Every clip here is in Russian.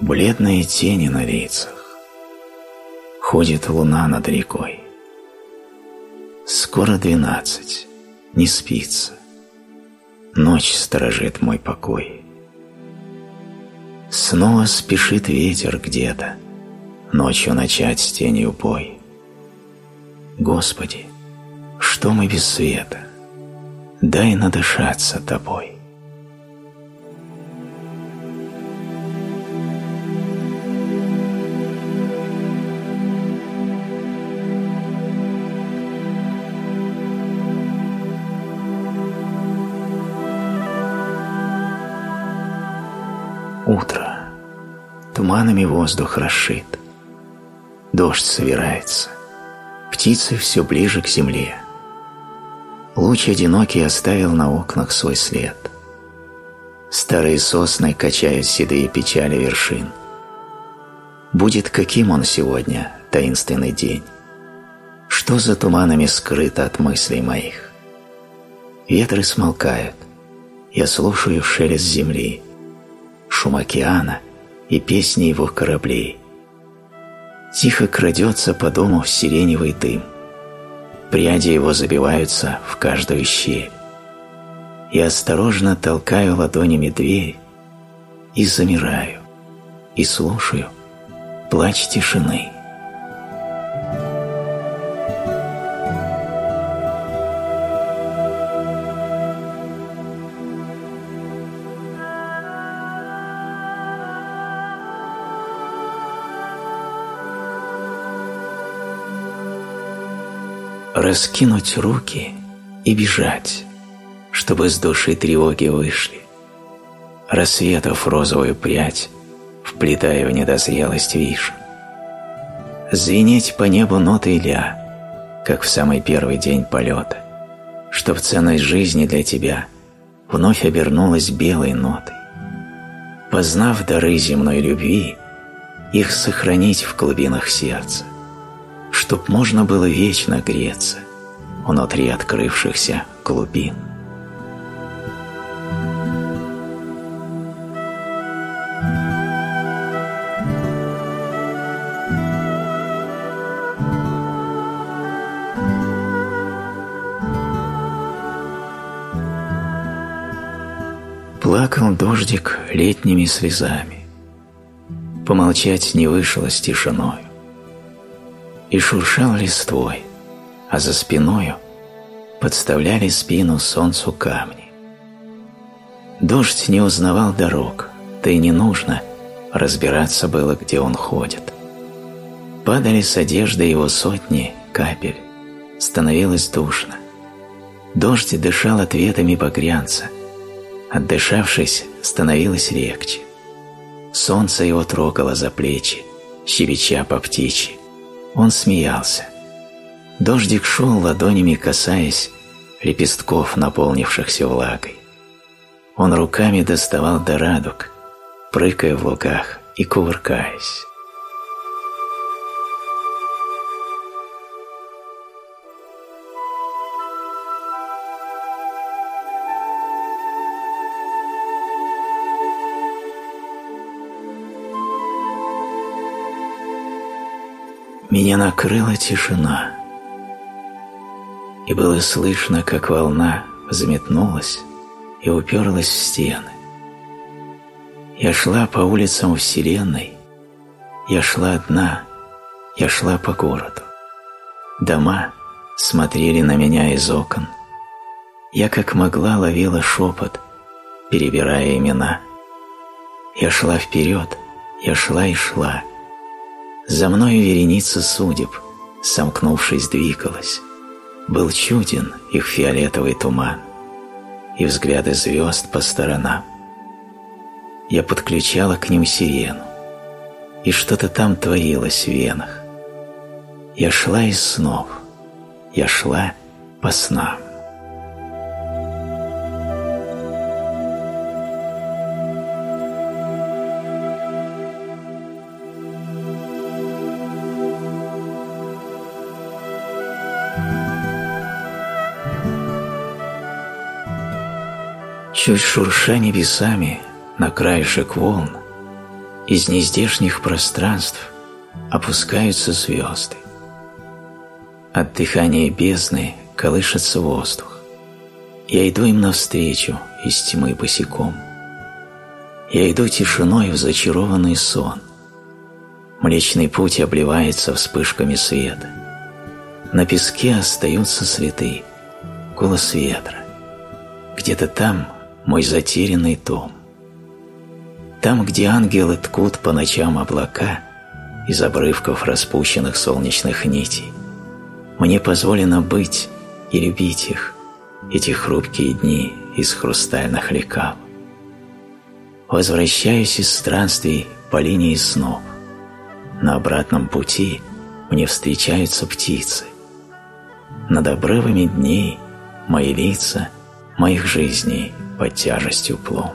Бледные тени на лицах. Ходит луна над рекой. Скоро двенадцать, не спится. Ночь сторожит мой покой. Снова спешит ветер где-то, Ночью начать с тенью бой. Господи, что мы без света? Дай надышаться Тобой. Утро. Туманами воздух расшит. Дождь собирается. Птицы все ближе к земле. Луч одинокий оставил на окнах свой след. Старые сосны качают седые печали вершин. Будет каким он сегодня, таинственный день? Что за туманами скрыто от мыслей моих? Ветры смолкают. Я слушаю шелест земли шум океана и песни его кораблей. Тихо крадется по дому сиреневый дым. Пряди его забиваются в каждую щель. Я осторожно толкаю ладонями дверь и замираю, и слушаю плач тишины. Раскинуть руки и бежать, чтобы с души тревоги вышли. Рассветов розовую прядь, вплетая в недозрелость вишен. Звенеть по небу ноты ля, как в самый первый день полета, чтоб ценность жизни для тебя вновь обернулась белой нотой. Познав дары земной любви, их сохранить в глубинах сердца – чтоб можно было вечно греться внутри открывшихся глубин. Плакал дождик летними слезами. Помолчать не вышло с тишиной и шуршал листвой, а за спиною подставляли спину солнцу камни. Дождь не узнавал дорог, да и не нужно, разбираться было, где он ходит. Падали с одежды его сотни капель, становилось душно. Дождь дышал ответами багрянца, отдышавшись, становилось легче. Солнце его трогало за плечи, щебеча по птичьи. Он смеялся. Дождик шел, ладонями касаясь лепестков, наполнившихся влагой. Он руками доставал до радуг, прыгая в лугах и кувыркаясь. Меня накрыла тишина, и было слышно, как волна взметнулась и уперлась в стены. Я шла по улицам Вселенной, я шла одна, я шла по городу. Дома смотрели на меня из окон. Я как могла ловила шепот, перебирая имена. Я шла вперед, я шла и шла, за мною вереница судеб, сомкнувшись, двигалась. Был чуден их фиолетовый туман и взгляды звезд по сторонам. Я подключала к ним сирену, и что-то там творилось в венах. Я шла из снов, я шла по снам. Чуть шурша небесами на краешек волн, Из нездешних пространств опускаются звезды. От дыхания бездны колышется воздух. Я иду им навстречу из тьмы босиком. Я иду тишиной в зачарованный сон. Млечный путь обливается вспышками света. На песке остаются цветы, голос ветра. Где-то там мой затерянный том. Там, где ангелы ткут по ночам облака из обрывков распущенных солнечных нитей, мне позволено быть и любить их, эти хрупкие дни из хрустальных лекал. Возвращаюсь из странствий по линии снов. На обратном пути мне встречаются птицы. Над обрывами дней мои лица, моих жизней под тяжестью пломб.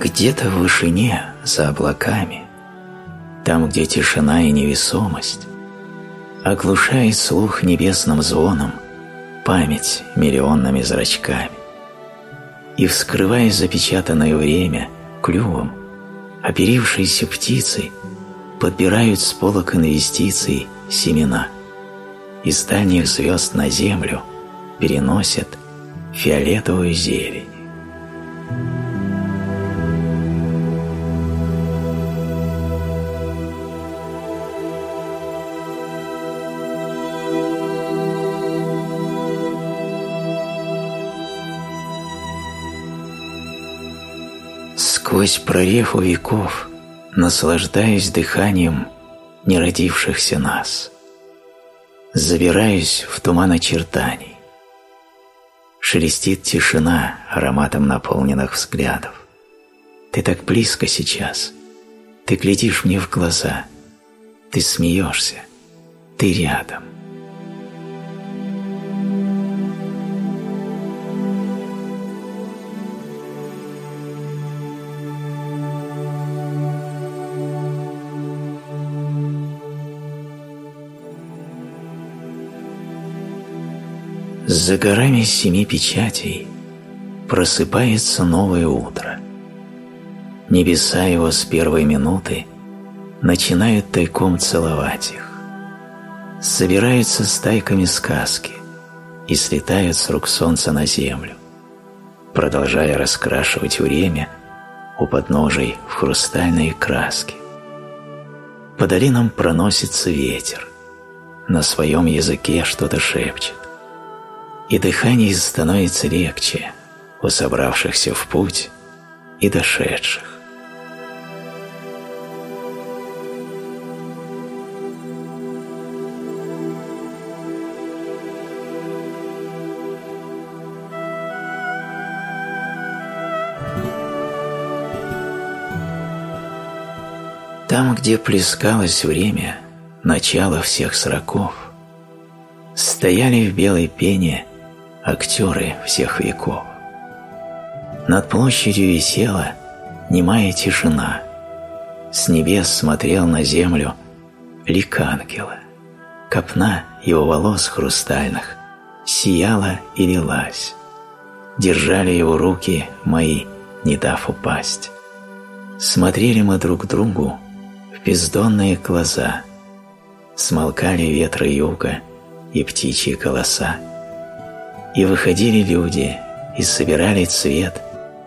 Где-то в вышине, за облаками, там, где тишина и невесомость, оглушает слух небесным звоном память миллионными зрачками. И, вскрывая запечатанное время клювом, оперившиеся птицы подбирают с полок инвестиций семена. Из дальних звезд на землю переносят фиолетовую зелень. Сквозь прореху веков, наслаждаясь дыханием неродившихся нас. Забираюсь в туман очертаний. Шелестит тишина ароматом наполненных взглядов. Ты так близко сейчас. Ты глядишь мне в глаза. Ты смеешься. Ты рядом. За горами семи печатей просыпается новое утро. Небеса его с первой минуты начинают тайком целовать их. Собираются стайками сказки и слетают с рук солнца на землю, продолжая раскрашивать время у подножий в хрустальные краски. По долинам проносится ветер, на своем языке что-то шепчет и дыхание становится легче у собравшихся в путь и дошедших. Там, где плескалось время, начало всех сроков, стояли в белой пене актеры всех веков. Над площадью висела немая тишина. С небес смотрел на землю лик ангела. Копна его волос хрустальных сияла и лилась. Держали его руки мои, не дав упасть. Смотрели мы друг другу в бездонные глаза. Смолкали ветры юга и птичьи голоса. И выходили люди и собирали цвет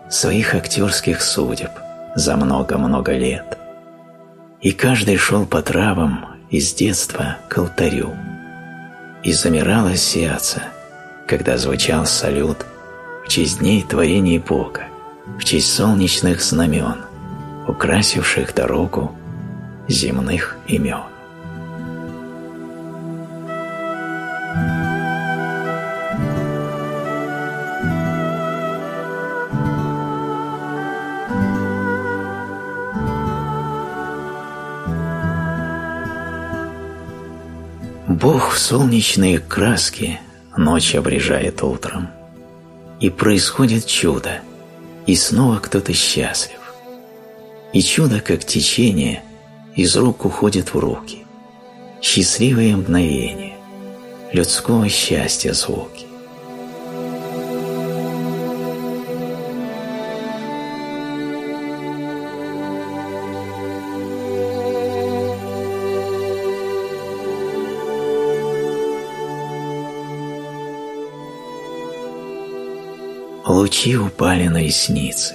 своих актерских судеб за много-много лет. И каждый шел по травам из детства к алтарю. И замирало сердце, когда звучал салют в честь дней творения Бога, в честь солнечных знамен, украсивших дорогу земных имен. Бог в солнечные краски ночь обрежает утром. И происходит чудо, и снова кто-то счастлив. И чудо, как течение, из рук уходит в руки. Счастливые мгновения, людского счастья звуки. Лучи упали на ресницы.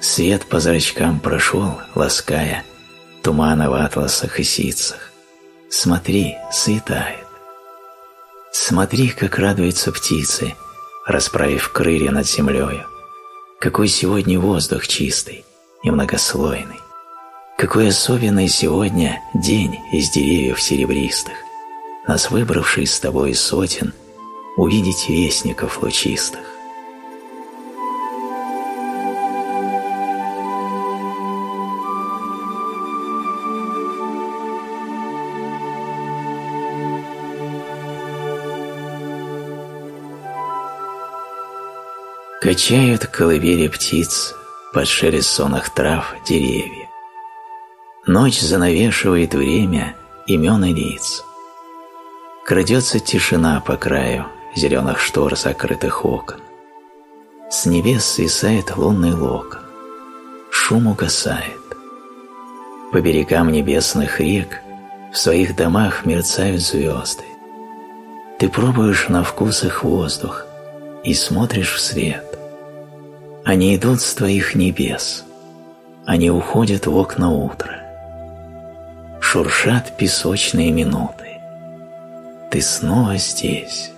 Свет по зрачкам прошел, лаская Тумана в атласах и ситцах. Смотри, светает. Смотри, как радуются птицы, Расправив крылья над землею. Какой сегодня воздух чистый и многослойный. Какой особенный сегодня день из деревьев серебристых, Нас выбравший с тобой сотен Увидеть вестников лучистых. Качают колыбели птиц под шелест сонных трав деревья. Ночь занавешивает время имен и лиц. Крадется тишина по краю зеленых штор закрытых окон. С небес свисает лунный локон. Шум угасает. По берегам небесных рек в своих домах мерцают звезды. Ты пробуешь на вкус их воздух и смотришь вслед. Они идут с твоих небес, они уходят в окна утра. Шуршат песочные минуты. Ты снова здесь.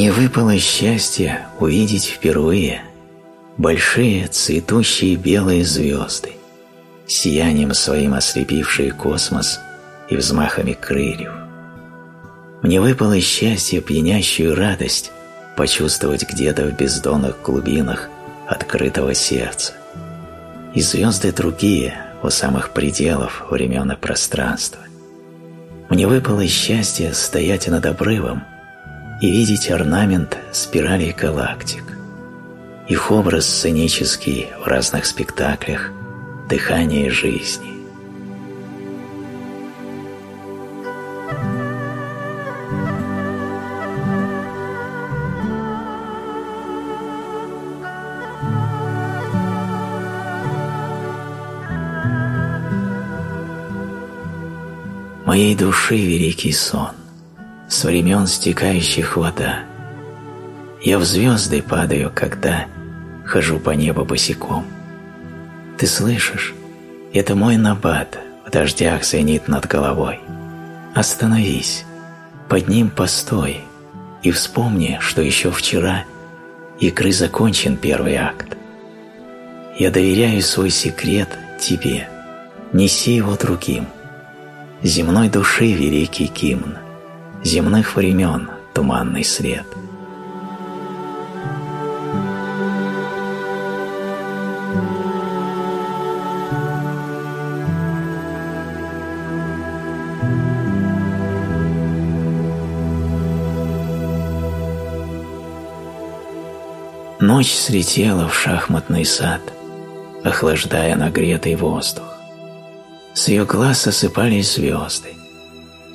Мне выпало счастье увидеть впервые большие цветущие белые звезды, сиянием своим ослепившие космос и взмахами крыльев. Мне выпало счастье пьянящую радость почувствовать где-то в бездонных глубинах открытого сердца. И звезды другие у самых пределов времен и пространства. Мне выпало счастье стоять над обрывом и видеть орнамент спиралей галактик. Их образ сценический в разных спектаклях, дыхание жизни. Моей души великий сон с времен стекающих вода. Я в звезды падаю, когда хожу по небу босиком. Ты слышишь? Это мой набат в дождях звенит над головой. Остановись, под ним постой и вспомни, что еще вчера игры закончен первый акт. Я доверяю свой секрет тебе, неси его другим. Земной души великий гимн – земных времен туманный свет. Ночь слетела в шахматный сад, охлаждая нагретый воздух. С ее глаз осыпались звезды,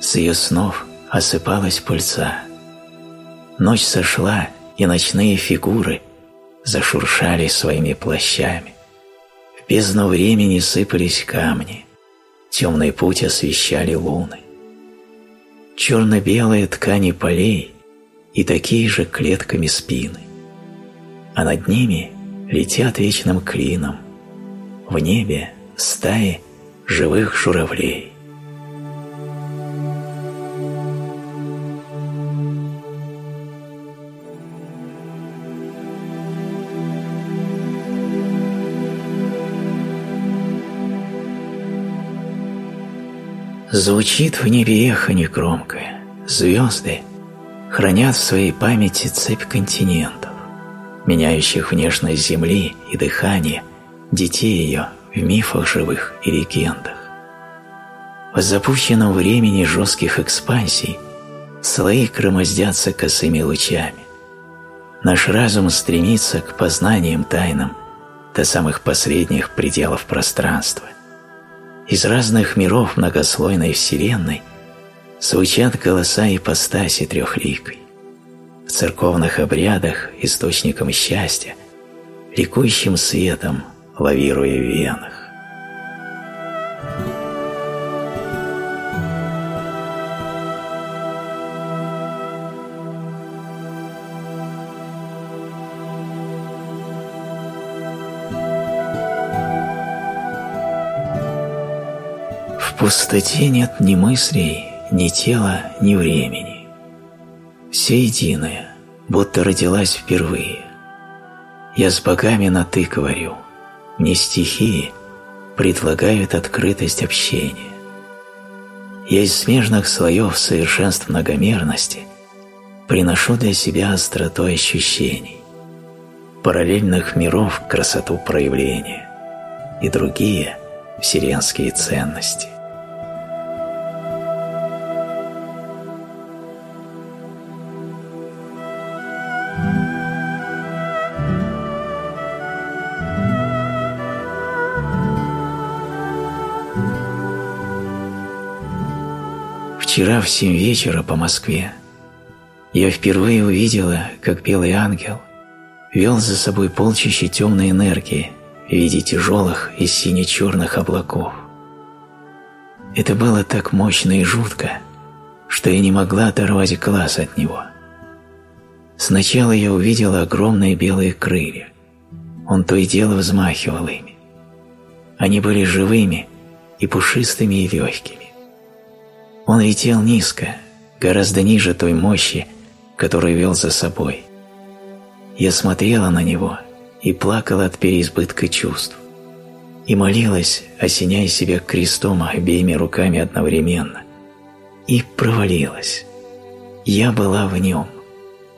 с ее снов осыпалась пыльца. Ночь сошла, и ночные фигуры зашуршали своими плащами. В бездну времени сыпались камни, темный путь освещали луны. Черно-белые ткани полей и такие же клетками спины, а над ними летят вечным клином в небе стаи живых журавлей. Звучит в небе эхо негромкое, звезды хранят в своей памяти цепь континентов, меняющих внешность Земли и дыхание, детей ее в мифах живых и легендах. В запущенном времени жестких экспансий слои громоздятся косыми лучами. Наш разум стремится к познаниям тайнам до самых последних пределов пространства. Из разных миров многослойной Вселенной звучат голоса ипостаси трехликой. В церковных обрядах источником счастья, ликующим светом лавируя в венах. Пустоте нет ни мыслей, ни тела, ни времени. Все единое, будто родилась впервые. Я с богами на «ты» говорю, мне стихии предлагают открытость общения. Я из смежных слоев совершенств многомерности приношу для себя остроту ощущений, параллельных миров красоту проявления и другие вселенские ценности. Вчера в семь вечера по Москве я впервые увидела, как белый ангел вел за собой полчища темной энергии в виде тяжелых и сине-черных облаков. Это было так мощно и жутко, что я не могла оторвать глаз от него. Сначала я увидела огромные белые крылья. Он то и дело взмахивал ими. Они были живыми и пушистыми и легкими. Он летел низко, гораздо ниже той мощи, которую вел за собой. Я смотрела на него и плакала от переизбытка чувств. И молилась, осеняя себя крестом обеими руками одновременно. И провалилась. Я была в нем.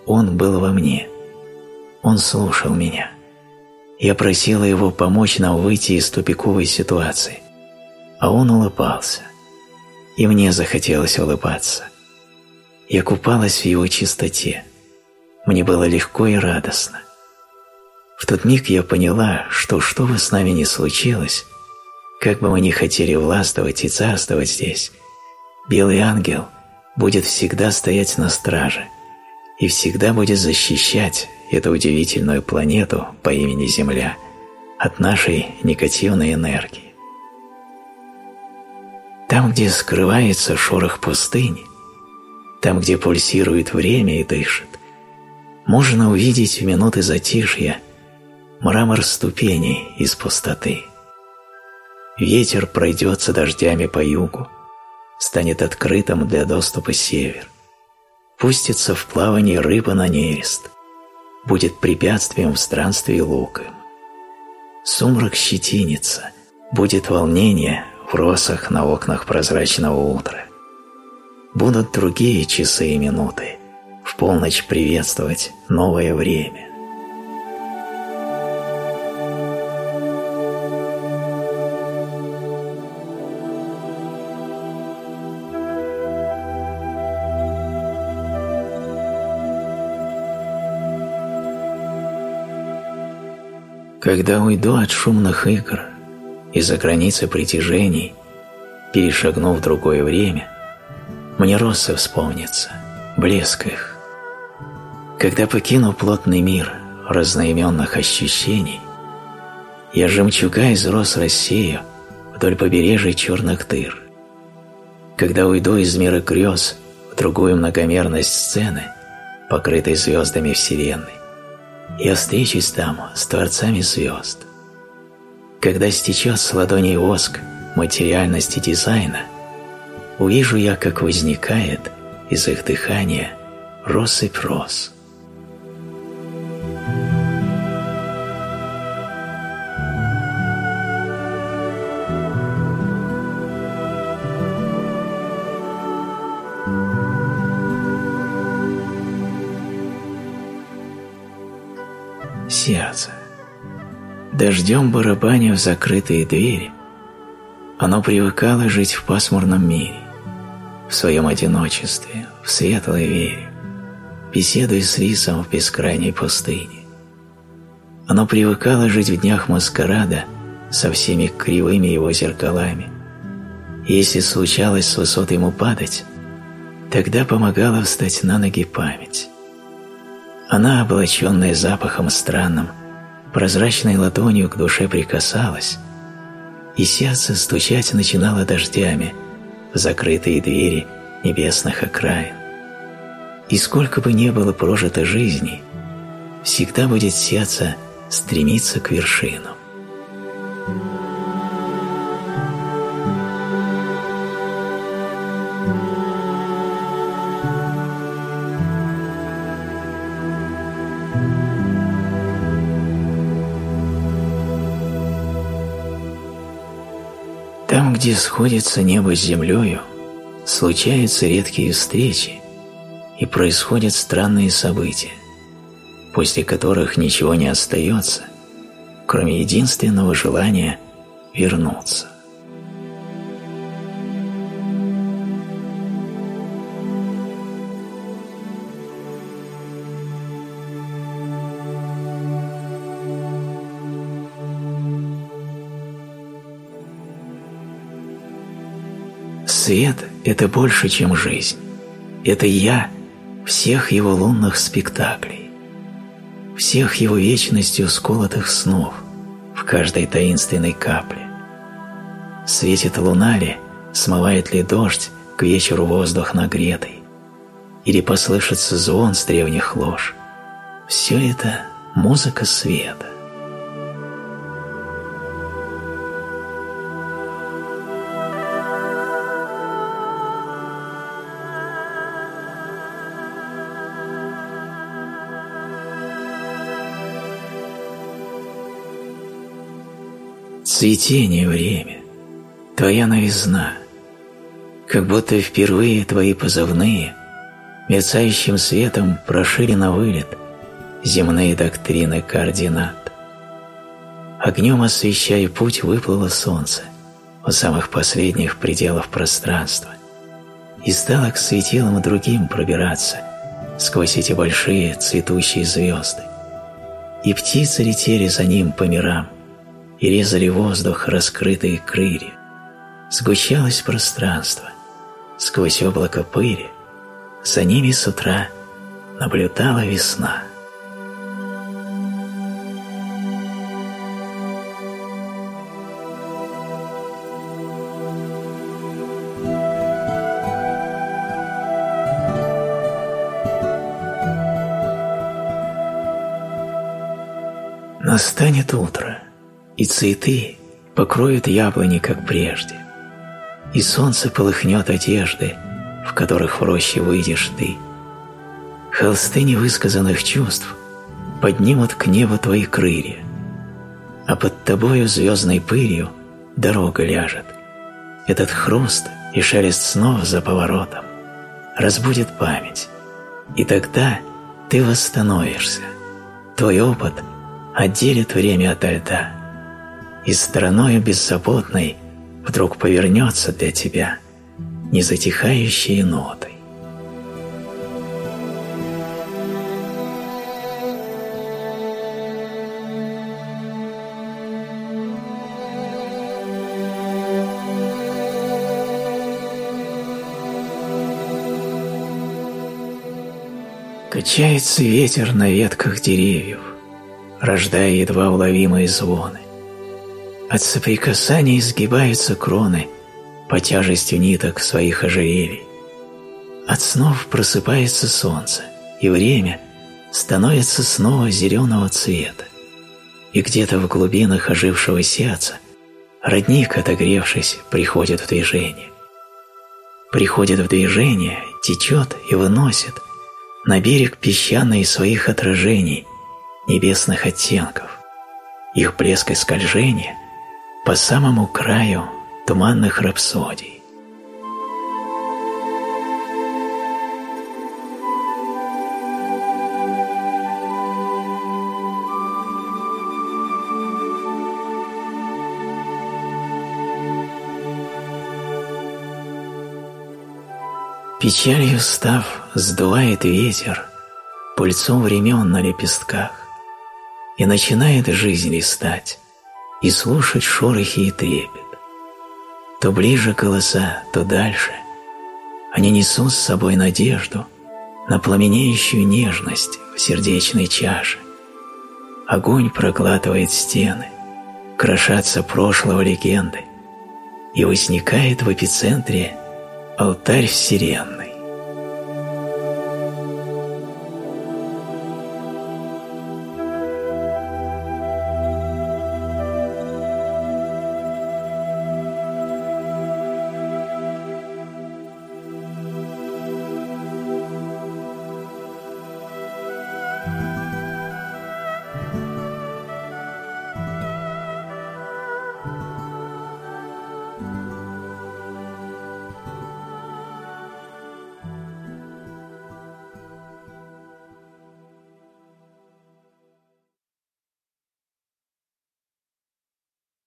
Он был во мне. Он слушал меня. Я просила его помочь нам выйти из тупиковой ситуации. А он улыбался и мне захотелось улыбаться. Я купалась в его чистоте. Мне было легко и радостно. В тот миг я поняла, что что бы с нами ни случилось, как бы мы ни хотели властвовать и царствовать здесь, белый ангел будет всегда стоять на страже и всегда будет защищать эту удивительную планету по имени Земля от нашей негативной энергии. Там, где скрывается шорох пустыни, там, где пульсирует время и дышит, можно увидеть в минуты затишья мрамор ступеней из пустоты. Ветер пройдется дождями по югу, станет открытым для доступа север. Пустится в плавание рыба на нерест, будет препятствием в странстве луком. Сумрак щетинится, будет волнение в росах на окнах прозрачного утра. Будут другие часы и минуты, в полночь приветствовать новое время. Когда уйду от шумных игр, из-за границы притяжений, перешагнув другое время, мне росы вспомнится, блеск их. Когда покину плотный мир разноименных ощущений, я жемчуга из роз рассею вдоль побережья черных дыр. Когда уйду из мира грез в другую многомерность сцены, покрытой звездами Вселенной, я встречусь там с Творцами звезд. Когда стечет с ладоней воск материальности дизайна, увижу я, как возникает из их дыхания россыпь роз. Дождем барабаня в закрытые двери, оно привыкало жить в пасмурном мире, в своем одиночестве, в светлой вере, беседуя с рисом в бескрайней пустыне. Оно привыкало жить в днях маскарада со всеми кривыми его зеркалами. И если случалось с высот ему падать, тогда помогала встать на ноги память. Она, облаченная запахом странным, прозрачной ладонью к душе прикасалась, и сердце стучать начинало дождями в закрытые двери небесных окраин. И сколько бы ни было прожито жизней, всегда будет сердце стремиться к вершинам. Где сходится небо с землею, случаются редкие встречи и происходят странные события, после которых ничего не остается, кроме единственного желания вернуться. Свет – это больше, чем жизнь. Это я всех его лунных спектаклей, всех его вечностью сколотых снов в каждой таинственной капле. Светит луна ли, смывает ли дождь к вечеру воздух нагретый, или послышится звон с древних лож. Все это музыка света. Цветение время, твоя новизна, как будто впервые твои позывные мерцающим светом прошили на вылет земные доктрины координат. Огнем освещая путь выплыло солнце у самых последних пределов пространства и стало к светилам другим пробираться сквозь эти большие цветущие звезды. И птицы летели за ним по мирам, и резали воздух раскрытые крылья. Сгущалось пространство, сквозь облако пыли, за ними с утра наблюдала весна. Настанет утро и цветы покроют яблони, как прежде, и солнце полыхнет одежды, в которых в роще выйдешь ты. Холсты невысказанных чувств поднимут к небу твои крылья, а под тобою звездной пылью дорога ляжет. Этот хруст и шелест снов за поворотом разбудит память, и тогда ты восстановишься. Твой опыт отделит время ото льда и стороною беззаботной вдруг повернется для тебя незатихающей нотой. Качается ветер на ветках деревьев, рождая едва уловимые звоны. От соприкасаний сгибаются кроны по тяжестью ниток своих ожерелий. От снов просыпается солнце, и время становится снова зеленого цвета. И где-то в глубинах ожившего сердца родник, отогревшись, приходит в движение. Приходит в движение, течет и выносит на берег песчаные своих отражений, небесных оттенков. Их блеск и скольжение – по самому краю туманных рапсодий. Печалью став, сдувает ветер Пыльцу времен на лепестках И начинает жизнь листать и слушать шорохи и трепет. То ближе голоса, то дальше. Они несут с собой надежду на пламенеющую нежность в сердечной чаше. Огонь проглатывает стены, крошатся прошлого легенды, и возникает в эпицентре алтарь вселенной.